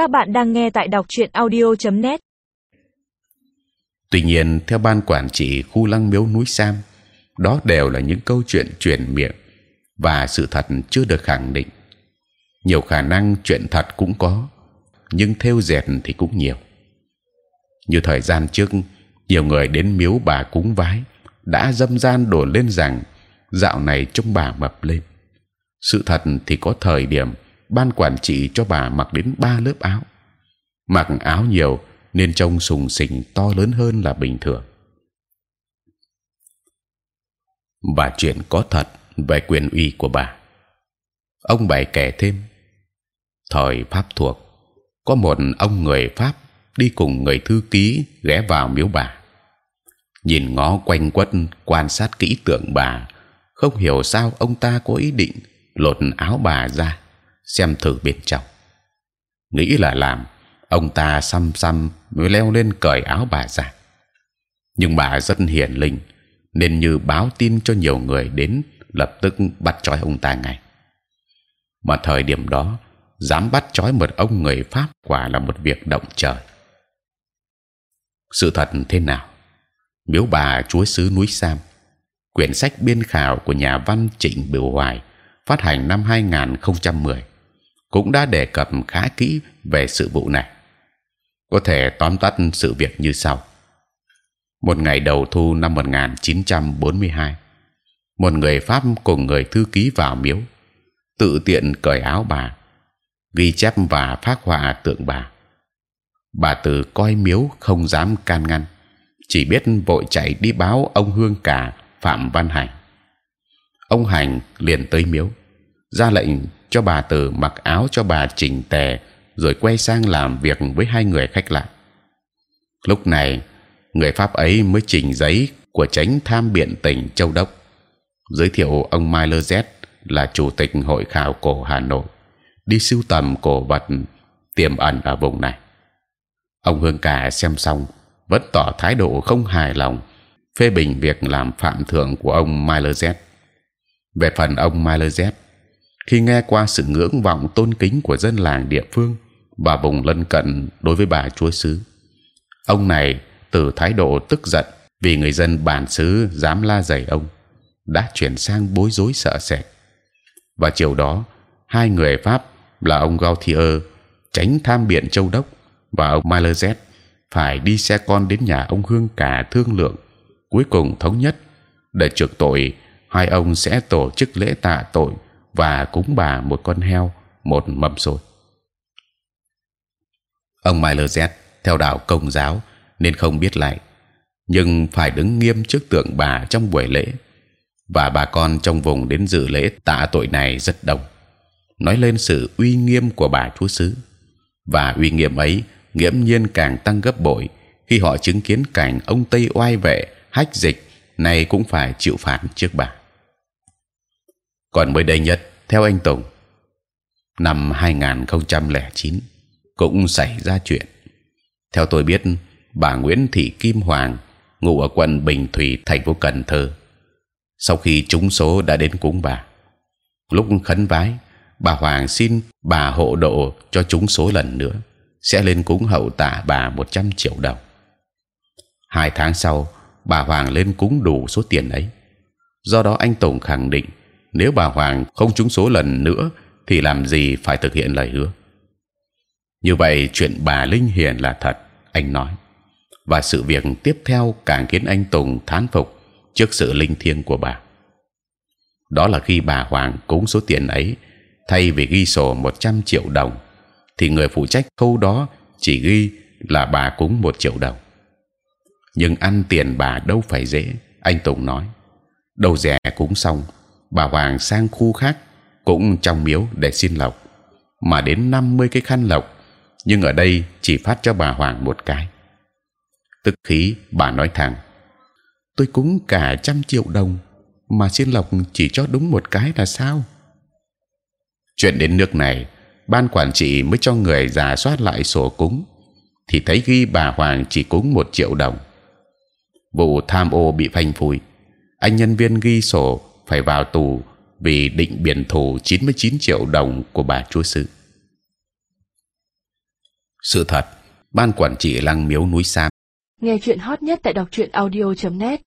Các bạn đang nghe tại đọc truyện audio.net. Tuy nhiên, theo ban quản trị khu lăng miếu núi Sam, đó đều là những câu chuyện truyền miệng và sự thật chưa được khẳng định. Nhiều khả năng chuyện thật cũng có, nhưng theo dệt thì cũng nhiều. Như thời gian trước, nhiều người đến miếu bà cúng vái đã dâm gian đồn lên rằng dạo này trông bà mập lên. Sự thật thì có thời điểm ban quản trị cho bà mặc đến ba lớp áo, mặc áo nhiều nên trông sùng sình to lớn hơn là bình thường. Và chuyện có thật về quyền uy của bà. Ông bày kể thêm, thời pháp thuộc có một ông người pháp đi cùng người thư ký ghé vào miếu bà, nhìn ngó quanh quất quan sát kỹ tượng bà, không hiểu sao ông ta có ý định lột áo bà ra xem thử bên trong. Nghĩ là làm, ông ta xăm xăm mới leo lên cởi áo bà ra. Nhưng bà rất hiền linh, nên như báo tin cho nhiều người đến lập tức bắt trói ông ta ngay. Mà thời điểm đó dám bắt trói một ông người pháp quả là một việc động trời. Sự thật thế nào? Miếu bà chúa xứ núi Sam, quyển sách biên khảo của nhà văn Trịnh biểu Hoài phát hành năm 2010 cũng đã đề cập khá kỹ về sự vụ này. Có thể tóm tắt sự việc như sau: một ngày đầu thu năm 1942, một người pháp cùng người thư ký vào miếu, tự tiện cởi áo bà, ghi chép và phát họa tượng bà. Bà từ coi miếu không dám can ngăn, chỉ biết vội chạy đi báo ông hương cả phạm văn hành. Ông hành liền tới miếu, ra lệnh cho bà từ mặc áo cho bà chỉnh tề, rồi quay sang làm việc với hai người khách lạ. Lúc này, người pháp ấy mới trình giấy của chánh tham biện tỉnh châu đốc, giới thiệu ông Mai Lơ Z là chủ tịch hội khảo cổ Hà Nội, đi sưu tầm cổ vật tiềm ẩn ở vùng này. Ông Hương Cả xem xong vẫn tỏ thái độ không hài lòng, phê bình việc làm phạm thượng của ông Mai Lơ Z. Về phần ông Mai Lơ Z, khi nghe qua sự ngưỡng vọng tôn kính của dân làng địa phương và vùng lân cận đối với bà chúa xứ, ông này từ thái độ tức giận vì người dân bản xứ dám la dày ông đã chuyển sang bối rối sợ sệt. Và chiều đó hai người pháp là ông Gautier tránh tham biện châu đốc và ông Malazet phải đi xe con đến nhà ông Hương cả thương lượng cuối cùng thống nhất để trượt tội hai ông sẽ tổ chức lễ tạ tội và cúng bà một con heo, một mâm xôi ông Malazet theo đạo công giáo nên không biết lại, nhưng phải đứng nghiêm trước tượng bà trong buổi lễ, và bà con trong vùng đến dự lễ tạ tội này rất đông. Nói lên sự uy nghiêm của bà chúa xứ, và uy nghiêm ấy nghiễm nhiên càng tăng gấp bội khi họ chứng kiến cảnh ông tây oai vệ, hách dịch này cũng phải chịu phạt trước bà còn mới đây nhất, theo anh Tùng, năm 2009 cũng xảy ra chuyện. Theo tôi biết, bà Nguyễn Thị Kim Hoàng ngụ ở quận Bình Thủy, thành phố Cần Thơ. Sau khi trúng số đã đến cúng bà. Lúc khấn vái, bà Hoàng xin bà hộ độ cho trúng số lần nữa, sẽ lên cúng hậu tạ bà 100 triệu đồng. Hai tháng sau, bà Hoàng lên cúng đủ số tiền ấy. Do đó anh Tùng khẳng định nếu bà Hoàng không trúng số lần nữa thì làm gì phải thực hiện lời hứa như vậy chuyện bà Linh Hiền là thật anh nói và sự việc tiếp theo càng khiến anh Tùng thán phục trước sự linh thiêng của bà. Đó là khi bà Hoàng cúng số tiền ấy, thay vì ghi sổ 100 triệu đồng, thì người phụ trách khâu đó chỉ ghi là bà cúng một triệu đồng. Nhưng ăn tiền bà đâu phải dễ, anh Tùng nói. Đầu rẻ cúng xong, bà Hoàng sang khu khác cũng trong miếu để xin lộc, mà đến 50 cái khăn lộc, nhưng ở đây chỉ phát cho bà Hoàng một cái. Tức khí bà nói thẳng tôi cúng cả trăm triệu đồng mà xin lộc chỉ cho đúng một cái là sao? Chuyện đến nước này ban quản trị mới cho người giả soát lại sổ cúng thì thấy ghi bà hoàng chỉ cúng một triệu đồng. Vụ tham ô bị phanh phui anh nhân viên ghi sổ phải vào tù vì định biển thù 99 triệu đồng của bà chúa sư. Sự thật, ban quản trị lăng miếu núi sam. Nghe chuyện hot nhất tại đọc truyện audio .net.